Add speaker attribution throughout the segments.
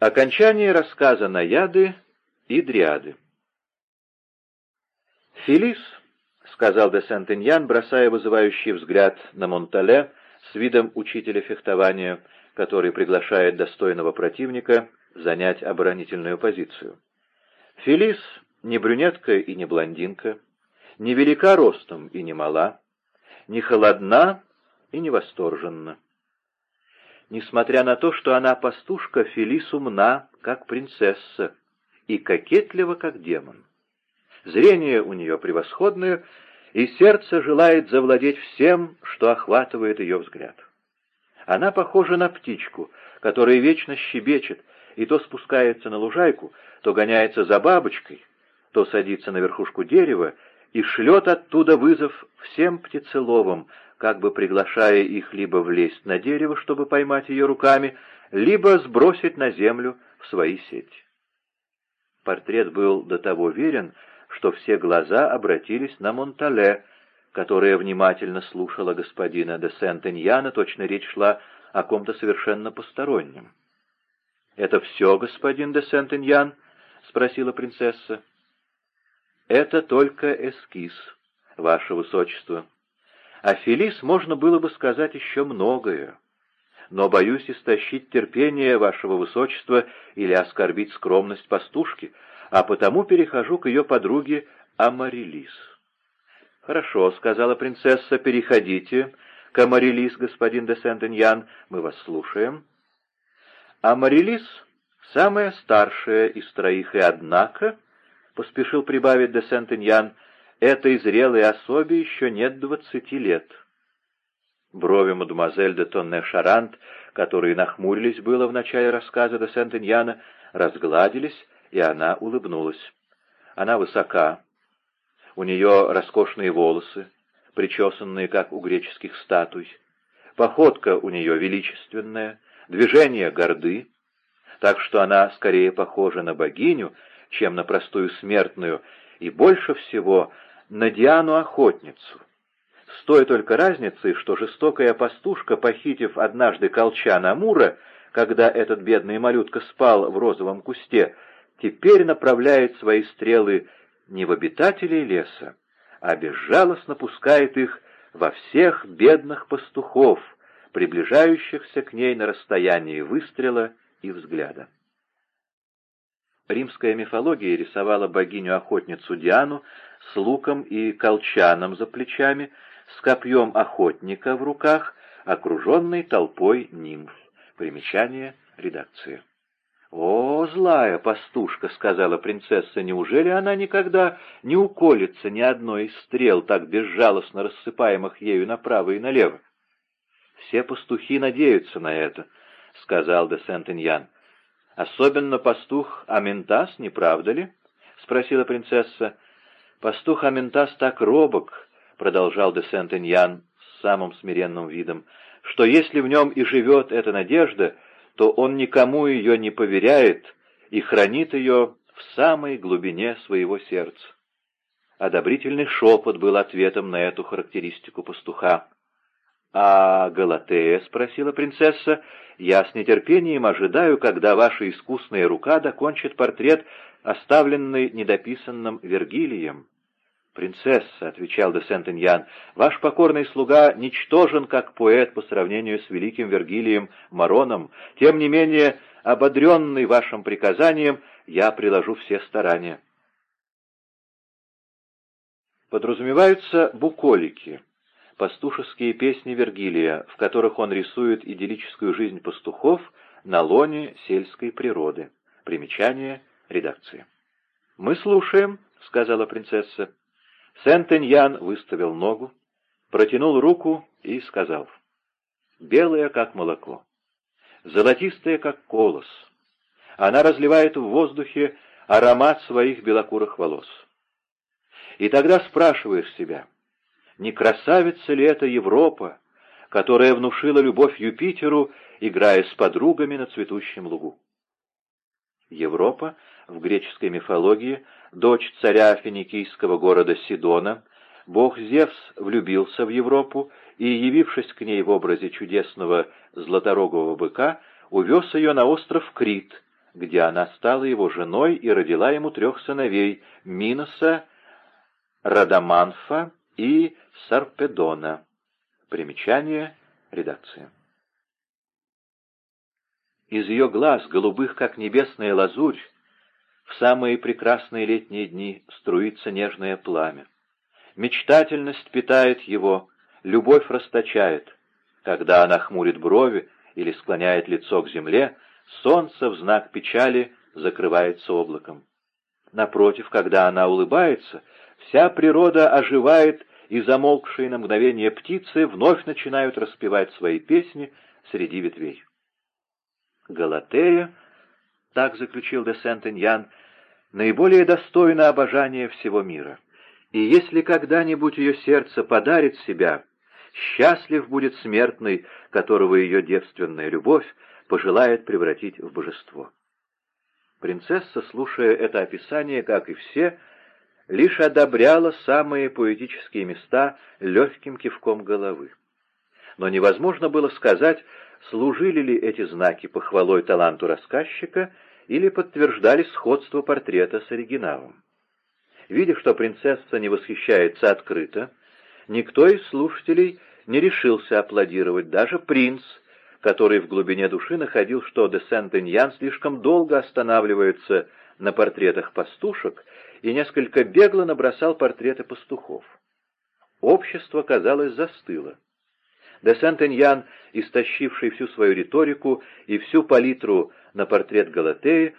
Speaker 1: Окончание рассказа «Наяды» и «Дриады». «Фелис», — сказал де Сентеньян, бросая вызывающий взгляд на Монтале с видом учителя фехтования, который приглашает достойного противника занять оборонительную позицию. «Фелис не брюнетка и не блондинка, не велика ростом и не мала, не холодна и не восторженна. Несмотря на то, что она пастушка, Фелис умна, как принцесса, и кокетлива, как демон. Зрение у нее превосходное, и сердце желает завладеть всем, что охватывает ее взгляд. Она похожа на птичку, которая вечно щебечет, и то спускается на лужайку, то гоняется за бабочкой, то садится на верхушку дерева и шлет оттуда вызов всем птицеловам, как бы приглашая их либо влезть на дерево, чтобы поймать ее руками, либо сбросить на землю в свои сети. Портрет был до того верен, что все глаза обратились на Монтале, которая внимательно слушала господина де Сент-Эньяна, точно речь шла о ком-то совершенно постороннем. «Это все, господин де Сент-Эньян?» — спросила принцесса. «Это только эскиз, ваше высочество», о Фелис можно было бы сказать еще многое, но боюсь истощить терпение вашего высочества или оскорбить скромность пастушки, а потому перехожу к ее подруге Амарилис. «Хорошо», — сказала принцесса, — «переходите к Амарилис, господин де Сент-Эньян, мы вас слушаем». Амарилис — самая старшая из троих, и однако, — поспешил прибавить де Сент-Эньян, — Этой зрелой особе еще нет двадцати лет. Брови мадемуазель де Тонне-Шарант, которые нахмурились было в начале рассказа де Сент-Иньяна, разгладились, и она улыбнулась. Она высока, у нее роскошные волосы, причесанные, как у греческих статуй, походка у нее величественная, движения горды, так что она скорее похожа на богиню, чем на простую смертную, и больше всего на Диану-охотницу. С той только разницей, что жестокая пастушка, похитив однажды колчан Амура, когда этот бедный малютка спал в розовом кусте, теперь направляет свои стрелы не в обитателей леса, а безжалостно пускает их во всех бедных пастухов, приближающихся к ней на расстоянии выстрела и взгляда. Римская мифология рисовала богиню-охотницу Диану с луком и колчаном за плечами, с копьем охотника в руках, окруженной толпой нимф. Примечание редакции. «О, злая пастушка!» — сказала принцесса. «Неужели она никогда не уколется ни одной из стрел, так безжалостно рассыпаемых ею направо и налево?» «Все пастухи надеются на это», — сказал де Сент-Иньян. «Особенно пастух Аментас, не правда ли?» — спросила принцесса. «Пастух Аментас так робок», — продолжал де Сент-Эньян с самым смиренным видом, «что если в нем и живет эта надежда, то он никому ее не поверяет и хранит ее в самой глубине своего сердца». Одобрительный шепот был ответом на эту характеристику пастуха. «А Галатея?» — спросила принцесса. «Я с нетерпением ожидаю, когда ваша искусная рука докончит портрет, оставленный недописанным Вергилием». «Принцесса», — отвечал де Сент-Иньян, — «ваш покорный слуга ничтожен как поэт по сравнению с великим Вергилием Мароном. Тем не менее, ободренный вашим приказанием, я приложу все старания». Подразумеваются буколики — пастушеские песни Вергилия, в которых он рисует идиллическую жизнь пастухов на лоне сельской природы. Примечание редакции. «Мы слушаем», — сказала принцесса. Сент-Эньян выставил ногу, протянул руку и сказал. «Белая, как молоко, золотистая, как колос. Она разливает в воздухе аромат своих белокурых волос. И тогда спрашиваешь себя — не красавица ли это Европа, которая внушила любовь Юпитеру, играя с подругами на цветущем лугу? Европа в греческой мифологии, дочь царя финикийского города Сидона, бог Зевс влюбился в Европу и, явившись к ней в образе чудесного златорогого быка, увез ее на остров Крит, где она стала его женой и родила ему трех сыновей — Миноса, Радаманфа и Сарпедона. Примечание редакции. Из ее глаз, голубых, как небесная лазурь, в самые прекрасные летние дни струится нежное пламя. Мечтательность питает его, любовь расточает. Когда она хмурит брови или склоняет лицо к земле, солнце в знак печали закрывается облаком. Напротив, когда она улыбается, вся природа оживает, и замолкшие на мгновение птицы вновь начинают распевать свои песни среди ветвей. Галатея, так заключил де Сент-Эньян, наиболее достойна обожания всего мира. И если когда-нибудь ее сердце подарит себя, счастлив будет смертный, которого ее девственная любовь пожелает превратить в божество. Принцесса, слушая это описание, как и все, лишь одобряла самые поэтические места легким кивком головы. Но невозможно было сказать, служили ли эти знаки похвалой таланту рассказчика или подтверждали сходство портрета с оригиналом. Видя, что принцесса не восхищается открыто, никто из слушателей не решился аплодировать, даже принц, который в глубине души находил, что де Сент-Эньян слишком долго останавливается на портретах пастушек и несколько бегло набросал портреты пастухов. Общество, казалось, застыло. Де Сент-Эньян, истощивший всю свою риторику и всю палитру на портрет Галатеи,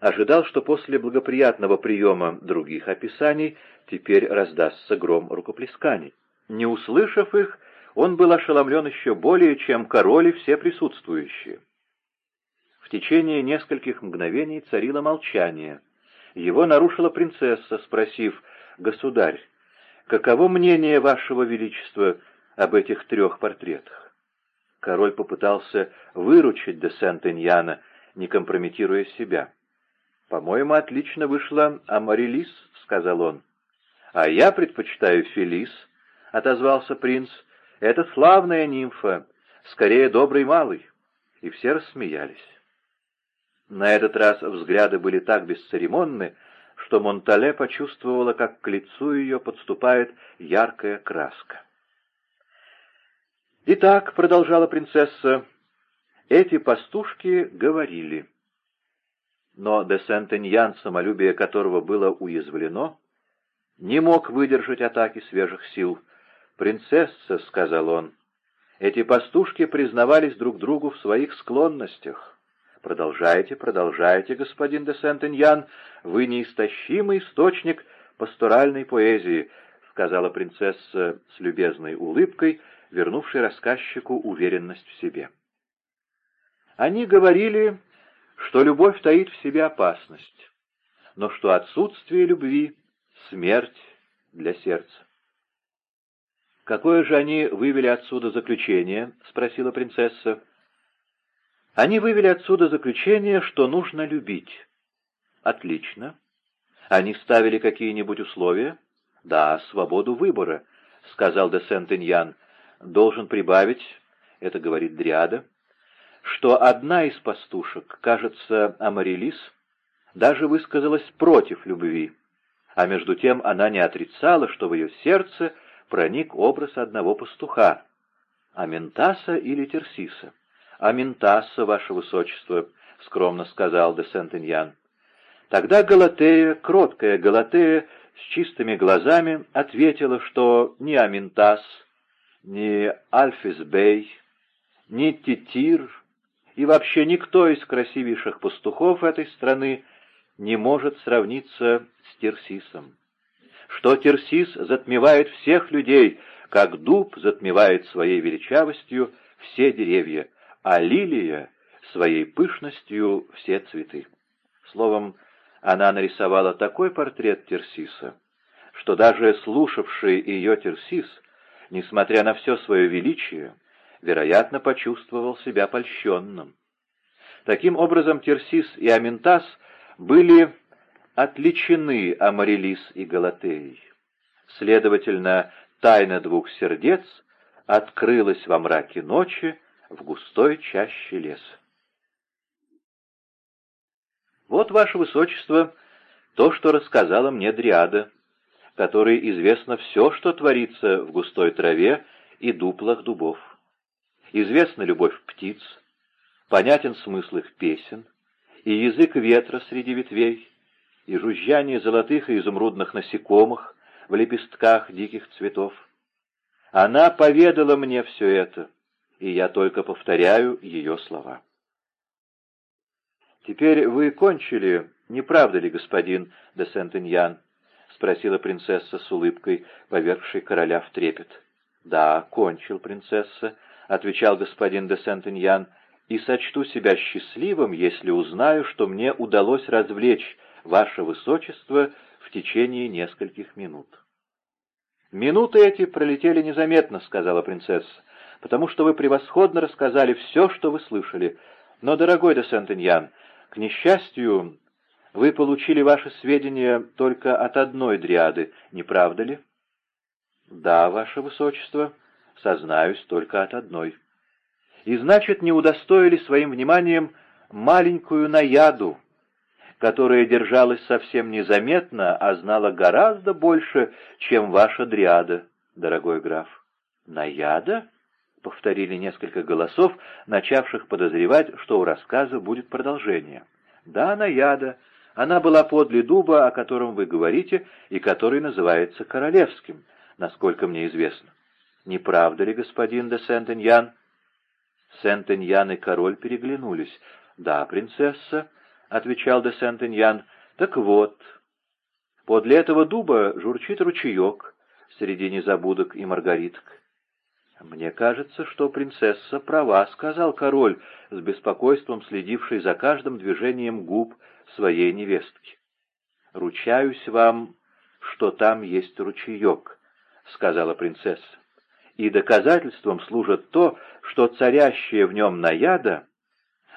Speaker 1: ожидал, что после благоприятного приема других описаний теперь раздастся гром рукоплесканий. Не услышав их, он был ошеломлен еще более, чем король и все присутствующие. В течение нескольких мгновений царило молчание. Его нарушила принцесса, спросив, «Государь, каково мнение вашего величества об этих трех портретах. Король попытался выручить де Сент-Эньяна, не компрометируя себя. «По-моему, отлично вышла Амарилис», — сказал он. «А я предпочитаю Фелис», — отозвался принц. «Это славная нимфа, скорее добрый малый». И все рассмеялись. На этот раз взгляды были так бесцеремонны, что Монтале почувствовала, как к лицу ее подступает яркая краска. «Итак», — продолжала принцесса, — «эти пастушки говорили». Но де Сент-Эньян, самолюбие которого было уязвлено, не мог выдержать атаки свежих сил. «Принцесса», — сказал он, — «эти пастушки признавались друг другу в своих склонностях». «Продолжайте, продолжайте, господин де Сент-Эньян, вы неистощимый источник пасторальной поэзии», — сказала принцесса с любезной улыбкой, — вернувший рассказчику уверенность в себе. Они говорили, что любовь таит в себе опасность, но что отсутствие любви — смерть для сердца. «Какое же они вывели отсюда заключение?» — спросила принцесса. «Они вывели отсюда заключение, что нужно любить». «Отлично. Они ставили какие-нибудь условия?» «Да, свободу выбора», — сказал де Сент-Иньян должен прибавить, это говорит Дриада, что одна из пастушек, кажется, Амарилис, даже высказалась против любви, а между тем она не отрицала, что в ее сердце проник образ одного пастуха, Аментаса или Терсиса. «Аментаса, ваше высочество», — скромно сказал де Сент-Иньян. Тогда Галатея, кроткая Галатея, с чистыми глазами, ответила, что ни Аментас, ни Альфисбей, ни Титир и вообще никто из красивейших пастухов этой страны не может сравниться с Терсисом. Что Терсис затмевает всех людей, как дуб затмевает своей величавостью все деревья, а лилия — своей пышностью все цветы. Словом, она нарисовала такой портрет Терсиса, что даже слушавший ее Терсис — несмотря на все свое величие, вероятно, почувствовал себя польщенным. Таким образом, Терсис и Аментас были отличены Амарилис и Галатеей. Следовательно, тайна двух сердец открылась во мраке ночи в густой чаще леса. Вот, ваше высочество, то, что рассказала мне Дриада, которой известно все, что творится в густой траве и дуплах дубов. Известна любовь птиц, понятен смысл их песен, и язык ветра среди ветвей, и жужжание золотых и изумрудных насекомых в лепестках диких цветов. Она поведала мне все это, и я только повторяю ее слова. «Теперь вы кончили, не правда ли, господин де Сент-Иньян?» — спросила принцесса с улыбкой, повергшей короля в трепет. «Да, кончил, принцесса», — отвечал господин де Сент-Иньян, — «и сочту себя счастливым, если узнаю, что мне удалось развлечь ваше высочество в течение нескольких минут». «Минуты эти пролетели незаметно», — сказала принцесса, — «потому что вы превосходно рассказали все, что вы слышали. Но, дорогой де Сент-Иньян, к несчастью, вы получили ваши сведения только от одной дриады, не правда ли?» «Да, ваше высочество, сознаюсь только от одной». «И значит, не удостоили своим вниманием маленькую наяду, которая держалась совсем незаметно, а знала гораздо больше, чем ваша дриада, дорогой граф». «Наяда?» — повторили несколько голосов, начавших подозревать, что у рассказа будет продолжение. «Да, наяда», она была подле дуба, о котором вы говорите, и который называется королевским, насколько мне известно. Не правда ли, господин де Сент-Эньян? Сент-Эньян и король переглянулись. «Да, принцесса», — отвечал де Сент-Эньян. «Так вот, подле этого дуба журчит ручеек среди незабудок и маргариток. «Мне кажется, что принцесса права», — сказал король, с беспокойством следивший за каждым движением губ своей невестки. «Ручаюсь вам, что там есть ручеек», — сказала принцесса. «И доказательством служит то, что царящая в нем наяда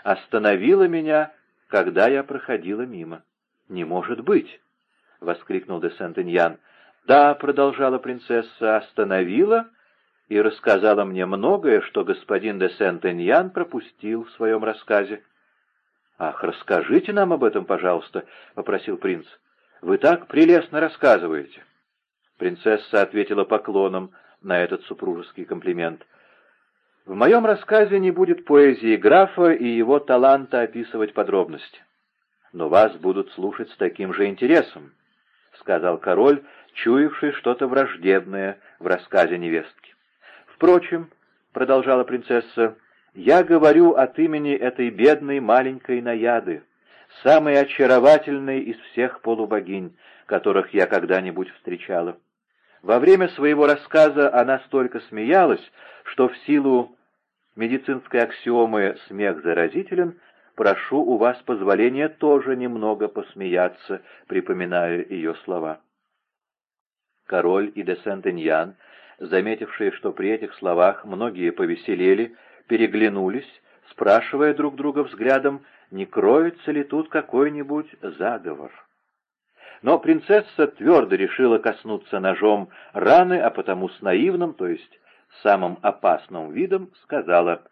Speaker 1: остановила меня, когда я проходила мимо». «Не может быть!» — воскликнул де Сент-Иньян. «Да», — продолжала принцесса, — «остановила и рассказала мне многое, что господин де Сент-Эньян пропустил в своем рассказе. «Ах, расскажите нам об этом, пожалуйста», — попросил принц. «Вы так прелестно рассказываете». Принцесса ответила поклоном на этот супружеский комплимент. «В моем рассказе не будет поэзии графа и его таланта описывать подробности. Но вас будут слушать с таким же интересом», — сказал король, чуявший что-то враждебное в рассказе невестки. «Впрочем», — продолжала принцесса, я говорю от имени этой бедной маленькой наяды, самой очаровательной из всех полубогинь, которых я когда-нибудь встречала. Во время своего рассказа она столько смеялась, что в силу медицинской аксиомы «смех заразителен» прошу у вас позволения тоже немного посмеяться, припоминая ее слова. Король и де Сент-Эньян, заметившие, что при этих словах многие повеселели, переглянулись, спрашивая друг друга взглядом, не кроется ли тут какой-нибудь заговор. Но принцесса твердо решила коснуться ножом раны, а потому с наивным, то есть самым опасным видом, сказала,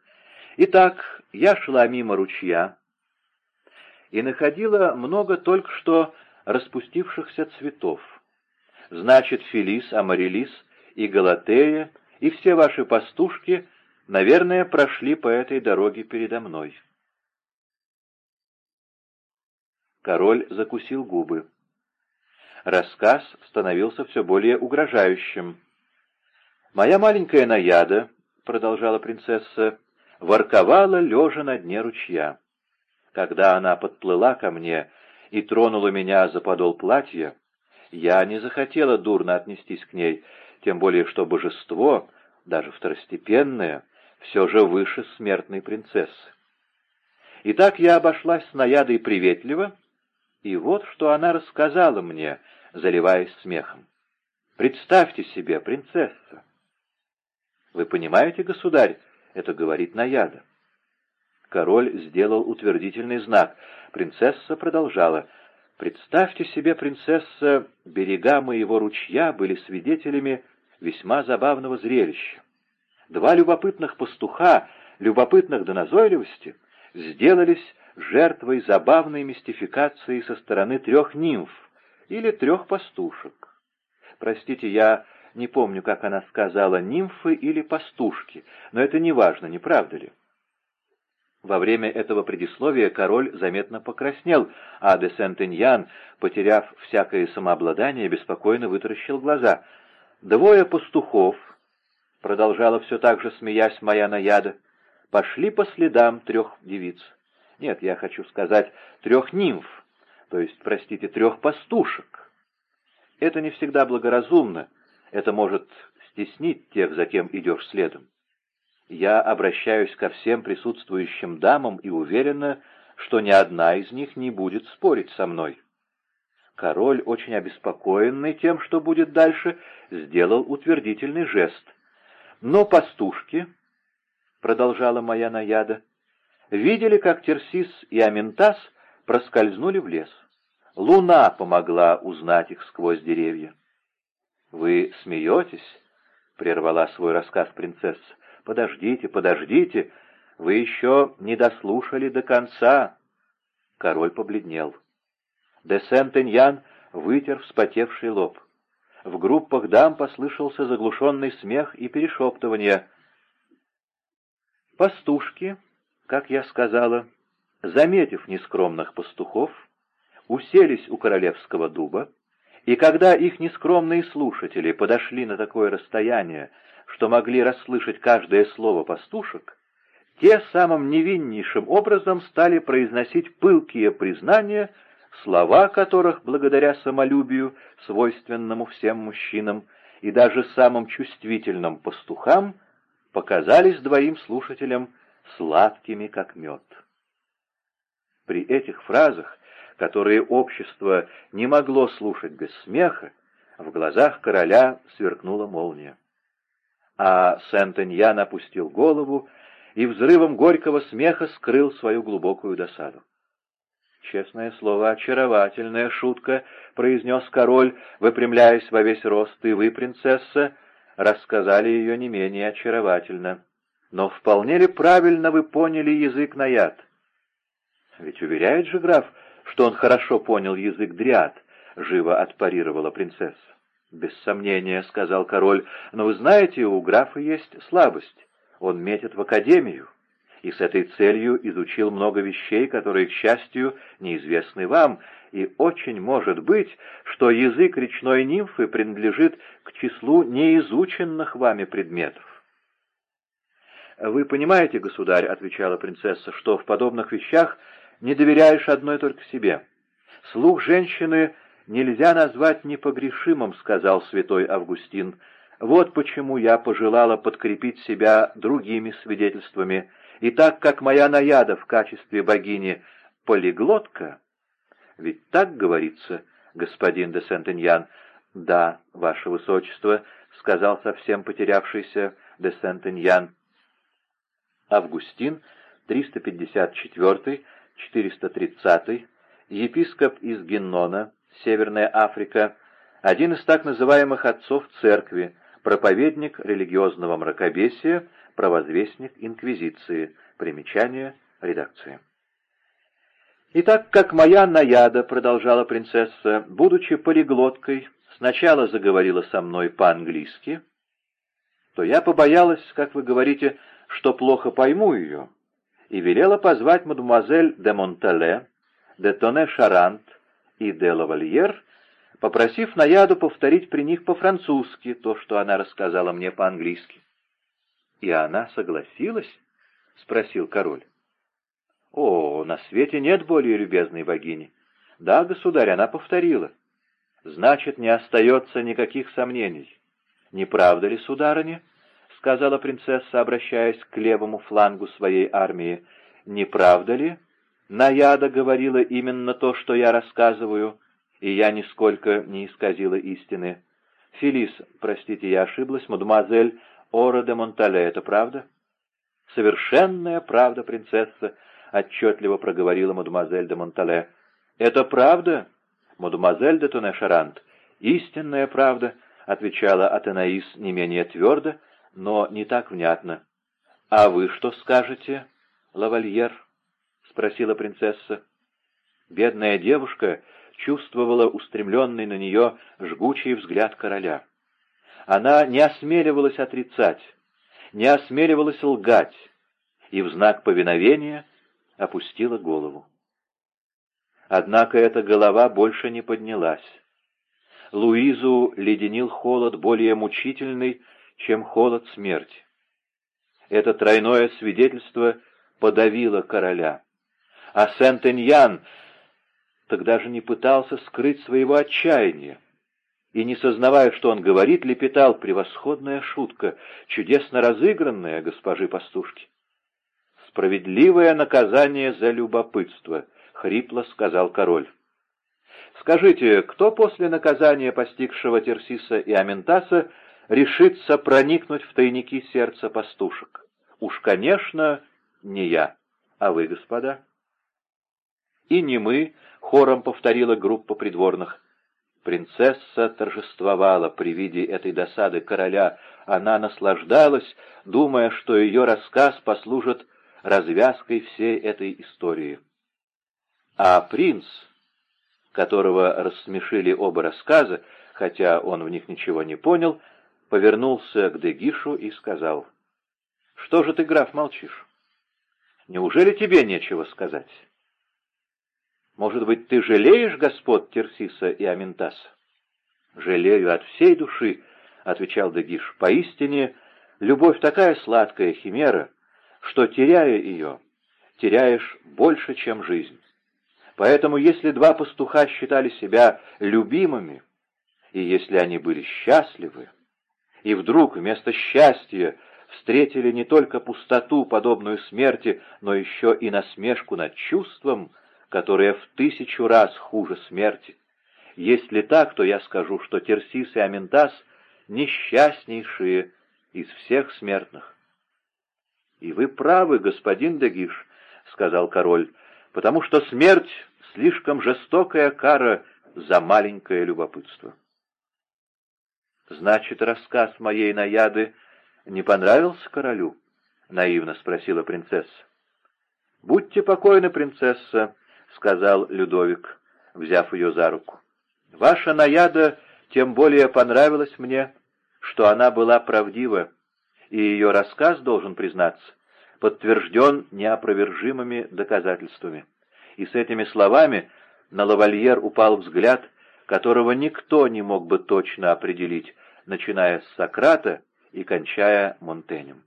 Speaker 1: «Итак, я шла мимо ручья и находила много только что распустившихся цветов. Значит, Фелис, Амарилис и Галатея и все ваши пастушки — наверное, прошли по этой дороге передо мной. Король закусил губы. Рассказ становился все более угрожающим. «Моя маленькая наяда», — продолжала принцесса, — ворковала, лежа на дне ручья. Когда она подплыла ко мне и тронула меня за подол платья, я не захотела дурно отнестись к ней, тем более что божество, даже второстепенное, все же выше смертной принцессы. Итак, я обошлась с наядой приветливо, и вот что она рассказала мне, заливаясь смехом. «Представьте себе, принцесса!» «Вы понимаете, государь?» — это говорит наяда. Король сделал утвердительный знак. Принцесса продолжала. «Представьте себе, принцесса, берега моего ручья были свидетелями весьма забавного зрелища. Два любопытных пастуха, любопытных до назойливости, сделались жертвой забавной мистификации со стороны трех нимф или трех пастушек. Простите, я не помню, как она сказала, нимфы или пастушки, но это не важно, не правда ли? Во время этого предисловия король заметно покраснел, а де Сентеньян, потеряв всякое самообладание, беспокойно вытаращил глаза. «Двое пастухов», — продолжала все так же, смеясь моя наяда, — «пошли по следам трех девиц. Нет, я хочу сказать, трех нимф, то есть, простите, трех пастушек. Это не всегда благоразумно, это может стеснить тех, за кем идешь следом. Я обращаюсь ко всем присутствующим дамам и уверена, что ни одна из них не будет спорить со мной. Король, очень обеспокоенный тем, что будет дальше, сделал утвердительный жест. Но пастушки, — продолжала моя наяда, — видели, как Терсис и Аментас проскользнули в лес. Луна помогла узнать их сквозь деревья. — Вы смеетесь? — прервала свой рассказ принцесса. «Подождите, подождите, вы еще не дослушали до конца». Король побледнел. Де Сентеньян вытер вспотевший лоб. В группах дам послышался заглушенный смех и перешептывание. Пастушки, как я сказала, заметив нескромных пастухов, уселись у королевского дуба, и когда их нескромные слушатели подошли на такое расстояние, что могли расслышать каждое слово пастушек, те самым невиннейшим образом стали произносить пылкие признания, слова которых, благодаря самолюбию, свойственному всем мужчинам, и даже самым чувствительным пастухам, показались двоим слушателям сладкими, как мед. При этих фразах, которые общество не могло слушать без смеха, в глазах короля сверкнула молния а Сент-Эньян опустил голову и взрывом горького смеха скрыл свою глубокую досаду. «Честное слово, очаровательная шутка», — произнес король, выпрямляясь во весь рост, — «и вы, принцесса, рассказали ее не менее очаровательно. Но вполне ли правильно вы поняли язык наяд?» «Ведь уверяет же граф, что он хорошо понял язык дриад», — живо отпарировала принцесса. «Без сомнения», — сказал король, — «но вы знаете, у графа есть слабость. Он метит в академию, и с этой целью изучил много вещей, которые, к счастью, неизвестны вам, и очень может быть, что язык речной нимфы принадлежит к числу неизученных вами предметов». «Вы понимаете, государь», — отвечала принцесса, — «что в подобных вещах не доверяешь одной только себе. Слух женщины нельзя назвать непогрешимым», — сказал святой Августин. «Вот почему я пожелала подкрепить себя другими свидетельствами. И так как моя наяда в качестве богини полиглотка...» «Ведь так говорится, господин де Сентеньян?» «Да, ваше высочество», — сказал совсем потерявшийся де Сентеньян. Августин, 354-430, епископ из Геннона, Северная Африка, один из так называемых отцов церкви, проповедник религиозного мракобесия, провозвестник инквизиции. Примечание редакции. И так как моя наяда, продолжала принцесса, будучи полиглоткой, сначала заговорила со мной по-английски, то я побоялась, как вы говорите, что плохо пойму ее, и велела позвать мадемуазель де Монтале, де Тоне Шарант, и де Лавальер, попросив Наяду повторить при них по-французски то, что она рассказала мне по-английски. «И она согласилась?» — спросил король. «О, на свете нет более любезной богини. Да, государь, она повторила. Значит, не остается никаких сомнений. Не правда ли, сударыня?» — сказала принцесса, обращаясь к левому флангу своей армии. «Не правда ли?» Наяда говорила именно то, что я рассказываю, и я нисколько не исказила истины. Фелис, простите, я ошиблась, мадемуазель Ора де Монтале, это правда? Совершенная правда, принцесса, отчетливо проговорила мадемуазель де Монтале. Это правда, мадемуазель де Тонешарант? Истинная правда, отвечала Атенаис не менее твердо, но не так внятно. А вы что скажете, лавальер? — спросила принцесса. Бедная девушка чувствовала устремленный на нее жгучий взгляд короля. Она не осмеливалась отрицать, не осмеливалась лгать, и в знак повиновения опустила голову. Однако эта голова больше не поднялась. Луизу леденил холод более мучительный, чем холод смерти. Это тройное свидетельство подавило короля. А Сент-Эньян тогда же не пытался скрыть своего отчаяния. И, не сознавая, что он говорит, лепетал превосходная шутка, чудесно разыгранная госпожи пастушки. «Справедливое наказание за любопытство», — хрипло сказал король. «Скажите, кто после наказания постигшего Терсиса и Аментаса решится проникнуть в тайники сердца пастушек? Уж, конечно, не я, а вы, господа». «И не мы», — хором повторила группа придворных. Принцесса торжествовала при виде этой досады короля. Она наслаждалась, думая, что ее рассказ послужит развязкой всей этой истории. А принц, которого рассмешили оба рассказа, хотя он в них ничего не понял, повернулся к Дегишу и сказал, «Что же ты, граф, молчишь? Неужели тебе нечего сказать? Может быть, ты жалеешь господ Терсиса и Аментаса?» «Жалею от всей души», — отвечал Дегиш. «Поистине, любовь такая сладкая химера, что, теряя ее, теряешь больше, чем жизнь. Поэтому, если два пастуха считали себя любимыми, и если они были счастливы, и вдруг вместо счастья встретили не только пустоту, подобную смерти, но еще и насмешку над чувством, которое в тысячу раз хуже смерти. Если так, то я скажу, что Терсис и Аментас — несчастнейшие из всех смертных. «И вы правы, господин Дегиш», — сказал король, — «потому что смерть — слишком жестокая кара за маленькое любопытство». «Значит, рассказ моей наяды не понравился королю?» — наивно спросила принцесса. «Будьте покойны, принцесса», — сказал Людовик, взяв ее за руку. «Ваша наяда тем более понравилась мне, что она была правдива, и ее рассказ, должен признаться, подтвержден неопровержимыми доказательствами. И с этими словами на лавальер упал взгляд, которого никто не мог бы точно определить, начиная с Сократа и кончая Монтенем.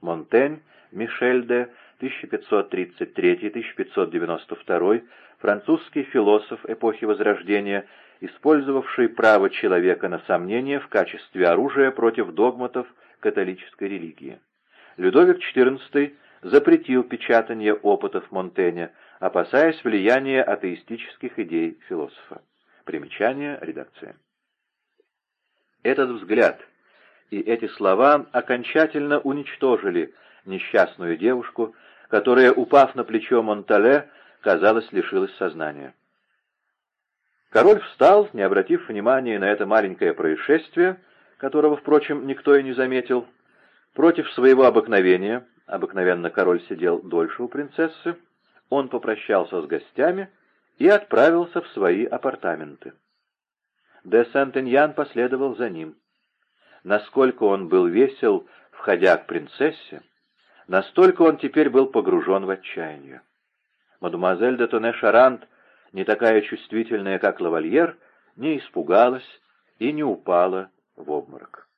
Speaker 1: Монтень, Мишель де, 1533-1592, французский философ эпохи Возрождения, использовавший право человека на сомнение в качестве оружия против догматов католической религии. Людовик XIV запретил печатание опытов Монтэня, опасаясь влияния атеистических идей философа. Примечание редакции. Этот взгляд и эти слова окончательно уничтожили несчастную девушку, которая, упав на плечо Монтале, казалось, лишилась сознания. Король встал, не обратив внимания на это маленькое происшествие, которого, впрочем, никто и не заметил. Против своего обыкновения, обыкновенно король сидел дольше у принцессы, он попрощался с гостями и отправился в свои апартаменты. Де Сент-Эньян последовал за ним. Насколько он был весел, входя к принцессе, настолько он теперь был погружен в отчаяние. Мадемуазель де Тоне-Шарант, не такая чувствительная, как лавальер, не испугалась и не упала в обморок.